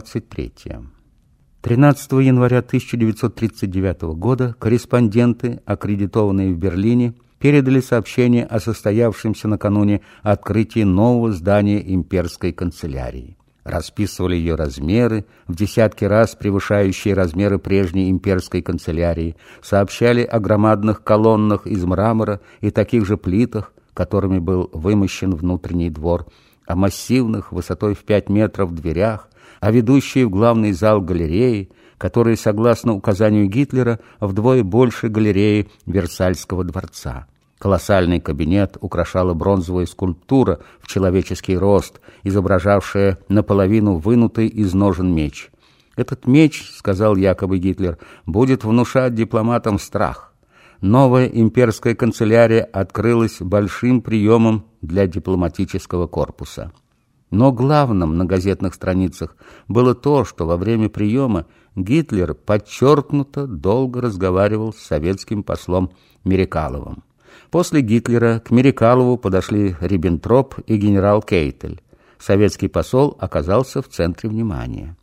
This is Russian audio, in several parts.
Глава 23. 13 января 1939 года корреспонденты, аккредитованные в Берлине, передали сообщение о состоявшемся накануне открытии нового здания имперской канцелярии. Расписывали ее размеры, в десятки раз превышающие размеры прежней имперской канцелярии, сообщали о громадных колоннах из мрамора и таких же плитах, которыми был вымощен внутренний двор, о массивных высотой в пять метров дверях, а ведущие в главный зал галереи, которые, согласно указанию Гитлера, вдвое больше галереи Версальского дворца. Колоссальный кабинет украшала бронзовая скульптура в человеческий рост, изображавшая наполовину вынутый из ножен меч. «Этот меч, — сказал якобы Гитлер, — будет внушать дипломатам страх. Новая имперская канцелярия открылась большим приемом для дипломатического корпуса». Но главным на газетных страницах было то, что во время приема Гитлер подчеркнуто долго разговаривал с советским послом Мерикаловым. После Гитлера к Мерикалову подошли Риббентроп и генерал Кейтель. Советский посол оказался в центре внимания.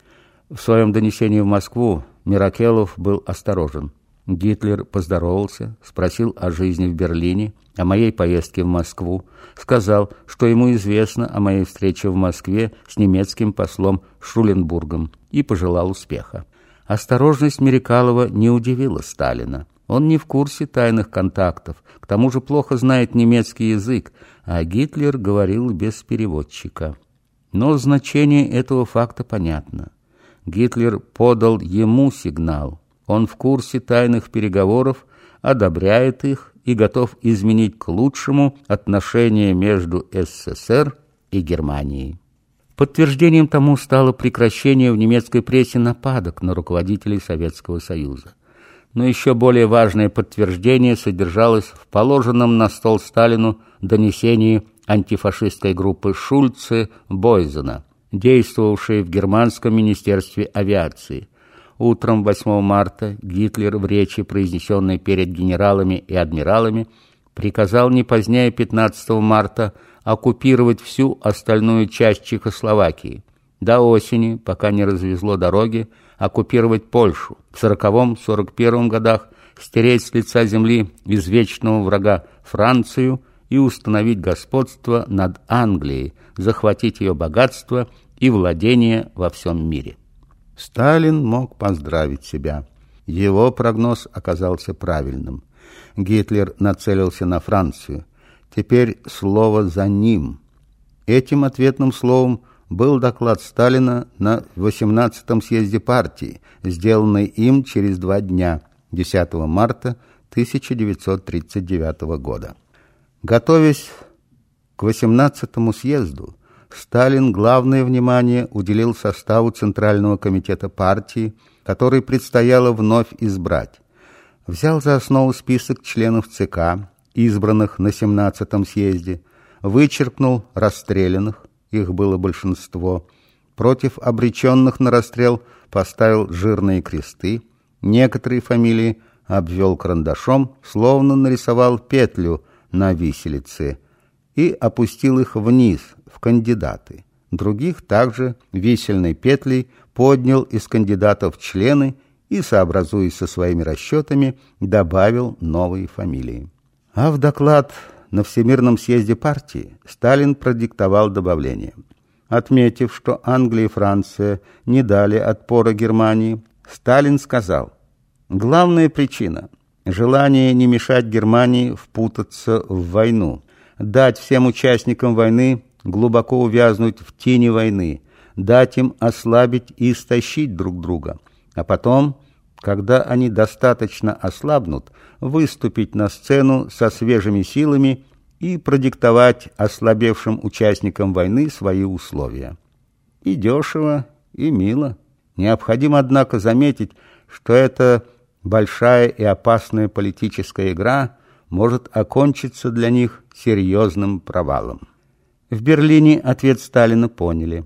В своем донесении в Москву Миракелов был осторожен. Гитлер поздоровался, спросил о жизни в Берлине, о моей поездке в Москву, сказал, что ему известно о моей встрече в Москве с немецким послом Шуленбургом и пожелал успеха. Осторожность Мерикалова не удивила Сталина. Он не в курсе тайных контактов, к тому же плохо знает немецкий язык, а Гитлер говорил без переводчика. Но значение этого факта понятно. Гитлер подал ему сигнал – он в курсе тайных переговоров, одобряет их и готов изменить к лучшему отношения между СССР и Германией. Подтверждением тому стало прекращение в немецкой прессе нападок на руководителей Советского Союза. Но еще более важное подтверждение содержалось в положенном на стол Сталину донесении антифашистской группы Шульце Бойзена, действовавшей в Германском министерстве авиации – Утром 8 марта Гитлер в речи, произнесенной перед генералами и адмиралами, приказал не позднее 15 марта оккупировать всю остальную часть Чехословакии. До осени, пока не развезло дороги, оккупировать Польшу. В 40-41 годах стереть с лица земли извечного врага Францию и установить господство над Англией, захватить ее богатство и владение во всем мире. Сталин мог поздравить себя. Его прогноз оказался правильным. Гитлер нацелился на Францию. Теперь слово за ним. Этим ответным словом был доклад Сталина на 18-м съезде партии, сделанный им через два дня, 10 марта 1939 года. Готовясь к 18-му съезду, Сталин главное внимание уделил составу Центрального комитета партии, который предстояло вновь избрать. Взял за основу список членов ЦК, избранных на 17-м съезде, вычеркнул расстрелянных, их было большинство, против обреченных на расстрел поставил жирные кресты, некоторые фамилии обвел карандашом, словно нарисовал петлю на виселице и опустил их вниз, в кандидаты. Других также висельной петлей поднял из кандидатов члены и, сообразуясь со своими расчетами, добавил новые фамилии. А в доклад на Всемирном съезде партии Сталин продиктовал добавление. Отметив, что Англия и Франция не дали отпора Германии, Сталин сказал, «Главная причина – желание не мешать Германии впутаться в войну, дать всем участникам войны глубоко увязнуть в тени войны, дать им ослабить и истощить друг друга, а потом, когда они достаточно ослабнут, выступить на сцену со свежими силами и продиктовать ослабевшим участникам войны свои условия. И дешево, и мило. Необходимо, однако, заметить, что эта большая и опасная политическая игра может окончиться для них серьезным провалом. В Берлине ответ Сталина поняли.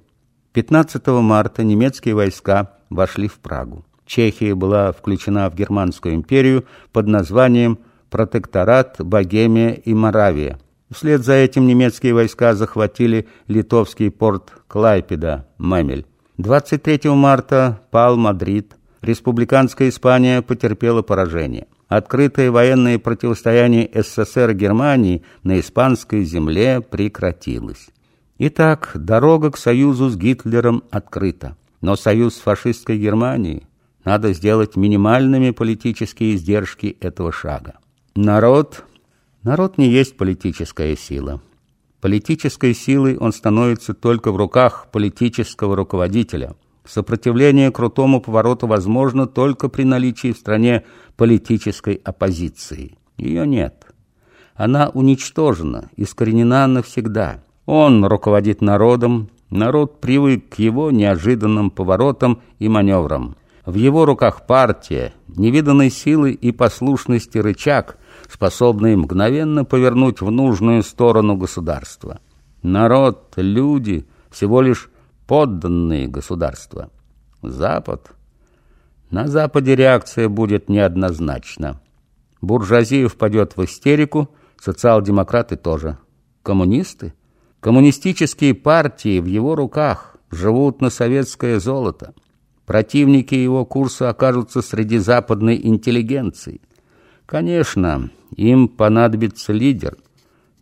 15 марта немецкие войска вошли в Прагу. Чехия была включена в Германскую империю под названием «Протекторат Богемия и Моравия». Вслед за этим немецкие войска захватили литовский порт Клайпеда, Мемель. 23 марта пал Мадрид. Республиканская Испания потерпела поражение. Открытое военное противостояние СССР и Германии на испанской земле прекратилось. Итак, дорога к союзу с Гитлером открыта. Но союз с фашистской Германией надо сделать минимальными политические издержки этого шага. Народ... Народ не есть политическая сила. Политической силой он становится только в руках политического руководителя. Сопротивление крутому повороту возможно только при наличии в стране политической оппозиции. Ее нет. Она уничтожена, искоренена навсегда. Он руководит народом, народ привык к его неожиданным поворотам и маневрам. В его руках партия, невиданной силы и послушности рычаг, способный мгновенно повернуть в нужную сторону государства. Народ, люди, всего лишь подданные государства. Запад. На Западе реакция будет неоднозначна. Буржуазия впадет в истерику, социал-демократы тоже. Коммунисты? Коммунистические партии в его руках живут на советское золото. Противники его курса окажутся среди западной интеллигенции. Конечно, им понадобится лидер.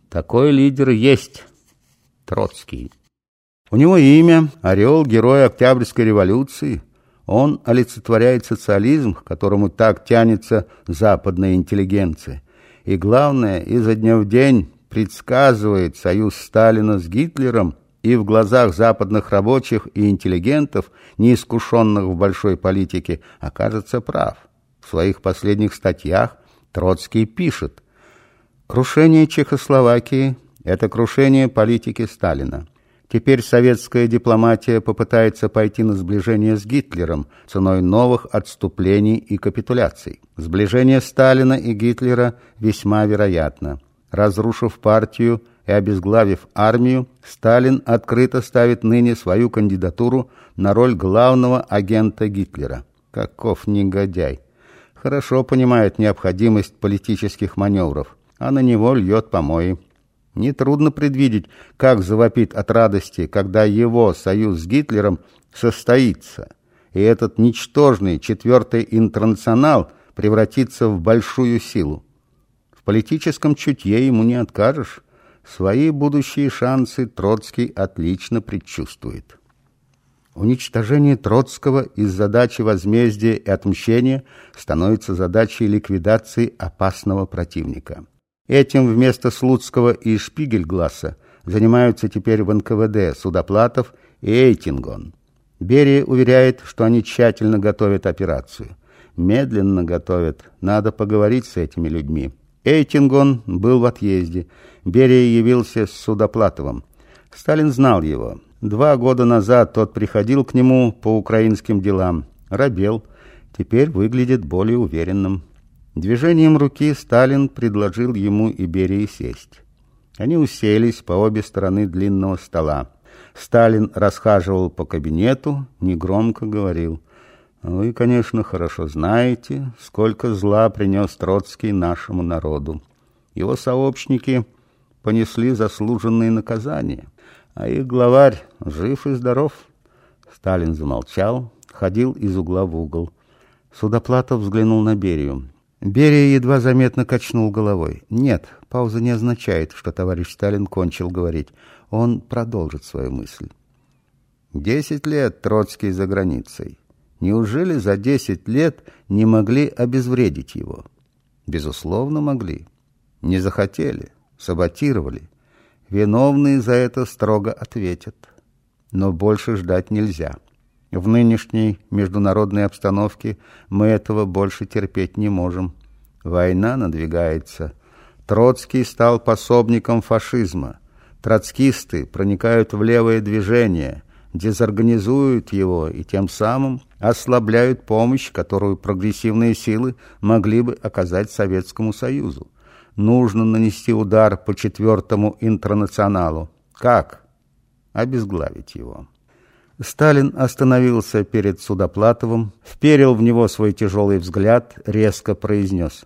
Такой лидер есть Троцкий. У него имя – орел героя Октябрьской революции. Он олицетворяет социализм, к которому так тянется западная интеллигенция. И главное, изо дня в день предсказывает союз Сталина с Гитлером и в глазах западных рабочих и интеллигентов, неискушенных в большой политике, окажется прав. В своих последних статьях Троцкий пишет «Крушение Чехословакии – это крушение политики Сталина. Теперь советская дипломатия попытается пойти на сближение с Гитлером ценой новых отступлений и капитуляций. Сближение Сталина и Гитлера весьма вероятно. Разрушив партию и обезглавив армию, Сталин открыто ставит ныне свою кандидатуру на роль главного агента Гитлера. Каков негодяй! Хорошо понимает необходимость политических маневров, а на него льет помои. Нетрудно предвидеть, как завопит от радости, когда его союз с Гитлером состоится, и этот ничтожный четвертый интернационал превратится в большую силу. В политическом чутье ему не откажешь. Свои будущие шансы Троцкий отлично предчувствует. Уничтожение Троцкого из задачи возмездия и отмщения становится задачей ликвидации опасного противника. Этим вместо Слуцкого и Шпигельгласса занимаются теперь в НКВД Судоплатов и Эйтингон. Берия уверяет, что они тщательно готовят операцию. Медленно готовят, надо поговорить с этими людьми. Эйтингон был в отъезде. Берия явился с Судоплатовым. Сталин знал его. Два года назад тот приходил к нему по украинским делам. Робел. Теперь выглядит более уверенным. Движением руки Сталин предложил ему и Берии сесть. Они уселись по обе стороны длинного стола. Сталин расхаживал по кабинету, негромко говорил. «Вы, конечно, хорошо знаете, сколько зла принес Троцкий нашему народу. Его сообщники понесли заслуженные наказания, а их главарь жив и здоров». Сталин замолчал, ходил из угла в угол. Судоплатов взглянул на Берию. Берия едва заметно качнул головой. Нет, пауза не означает, что товарищ Сталин кончил говорить. Он продолжит свою мысль. Десять лет Троцкий за границей. Неужели за десять лет не могли обезвредить его? Безусловно, могли. Не захотели, саботировали. Виновные за это строго ответят. Но больше ждать нельзя. В нынешней международной обстановке мы этого больше терпеть не можем. Война надвигается. Троцкий стал пособником фашизма. Троцкисты проникают в левое движение, дезорганизуют его и тем самым ослабляют помощь, которую прогрессивные силы могли бы оказать Советскому Союзу. Нужно нанести удар по четвертому интернационалу. Как? Обезглавить его. Сталин остановился перед Судоплатовым, вперил в него свой тяжелый взгляд, резко произнес.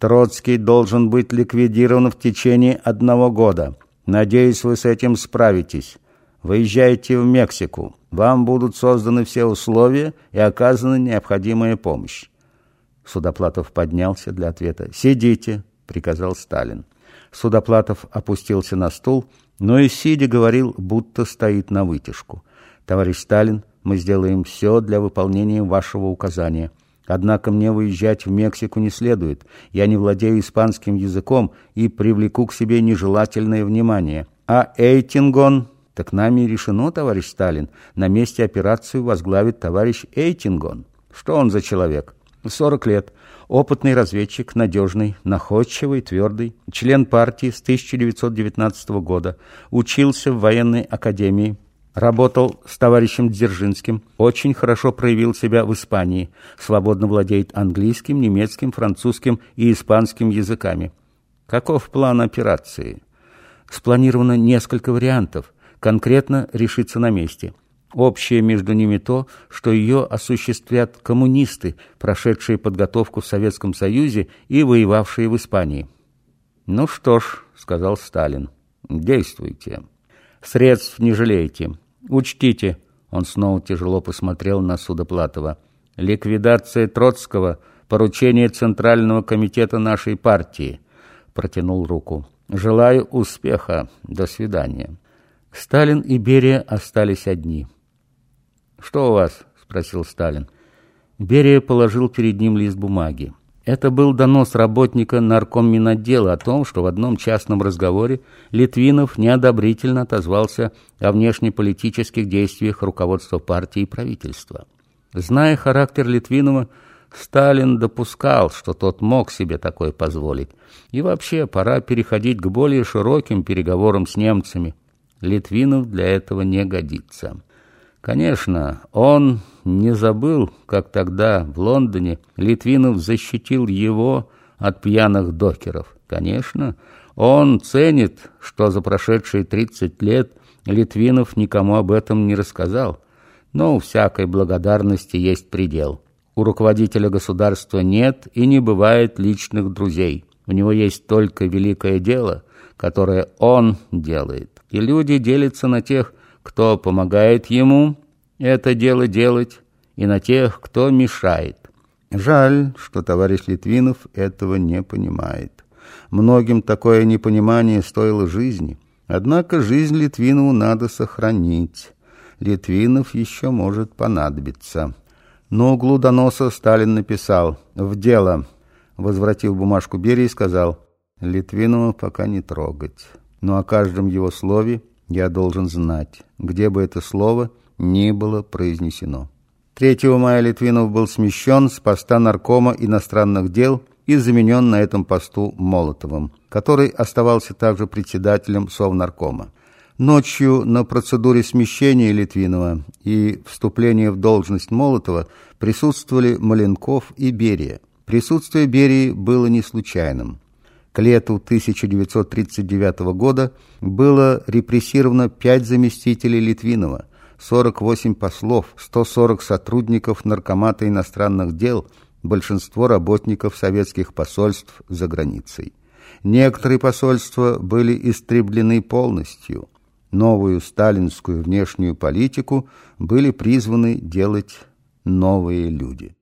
«Троцкий должен быть ликвидирован в течение одного года. Надеюсь, вы с этим справитесь. Выезжайте в Мексику. Вам будут созданы все условия и оказана необходимая помощь. Судоплатов поднялся для ответа. «Сидите», — приказал Сталин. Судоплатов опустился на стул, но и сидя говорил, будто стоит на вытяжку. «Товарищ Сталин, мы сделаем все для выполнения вашего указания. Однако мне выезжать в Мексику не следует. Я не владею испанским языком и привлеку к себе нежелательное внимание. А Эйтингон...» «Так нами решено, товарищ Сталин. На месте операцию возглавит товарищ Эйтингон. Что он за человек?» «Сорок лет. Опытный разведчик, надежный, находчивый, твердый. Член партии с 1919 года. Учился в военной академии. Работал с товарищем Дзержинским. Очень хорошо проявил себя в Испании. Свободно владеет английским, немецким, французским и испанским языками. Каков план операции? Спланировано несколько вариантов. Конкретно решиться на месте. Общее между ними то, что ее осуществят коммунисты, прошедшие подготовку в Советском Союзе и воевавшие в Испании. «Ну что ж», — сказал Сталин, — «действуйте. Средств не жалейте. Учтите», — он снова тяжело посмотрел на Судоплатова, — «ликвидация Троцкого — поручение Центрального комитета нашей партии», — протянул руку. «Желаю успеха. До свидания». Сталин и Берия остались одни. «Что у вас?» – спросил Сталин. Берия положил перед ним лист бумаги. Это был донос работника наркомминотдела о том, что в одном частном разговоре Литвинов неодобрительно отозвался о внешнеполитических действиях руководства партии и правительства. Зная характер Литвинова, Сталин допускал, что тот мог себе такое позволить. И вообще, пора переходить к более широким переговорам с немцами. Литвинов для этого не годится. Конечно, он не забыл, как тогда в Лондоне Литвинов защитил его от пьяных докеров. Конечно, он ценит, что за прошедшие 30 лет Литвинов никому об этом не рассказал. Но у всякой благодарности есть предел. У руководителя государства нет и не бывает личных друзей. У него есть только великое дело, которое он делает. И люди делятся на тех, кто помогает ему это дело делать, и на тех, кто мешает. Жаль, что товарищ Литвинов этого не понимает. Многим такое непонимание стоило жизни. Однако жизнь Литвинову надо сохранить. Литвинов еще может понадобиться. На углу доноса Сталин написал «В дело». Возвратив бумажку Берии, сказал «Литвинова пока не трогать. Но о каждом его слове я должен знать, где бы это слово не было произнесено. 3 мая Литвинов был смещен с поста наркома иностранных дел и заменен на этом посту Молотовым, который оставался также председателем Совнаркома. Ночью на процедуре смещения Литвинова и вступления в должность Молотова присутствовали Маленков и Берия. Присутствие Берии было не случайным. К лету 1939 года было репрессировано пять заместителей Литвинова, 48 послов, 140 сотрудников Наркомата иностранных дел, большинство работников советских посольств за границей. Некоторые посольства были истреблены полностью. Новую сталинскую внешнюю политику были призваны делать новые люди.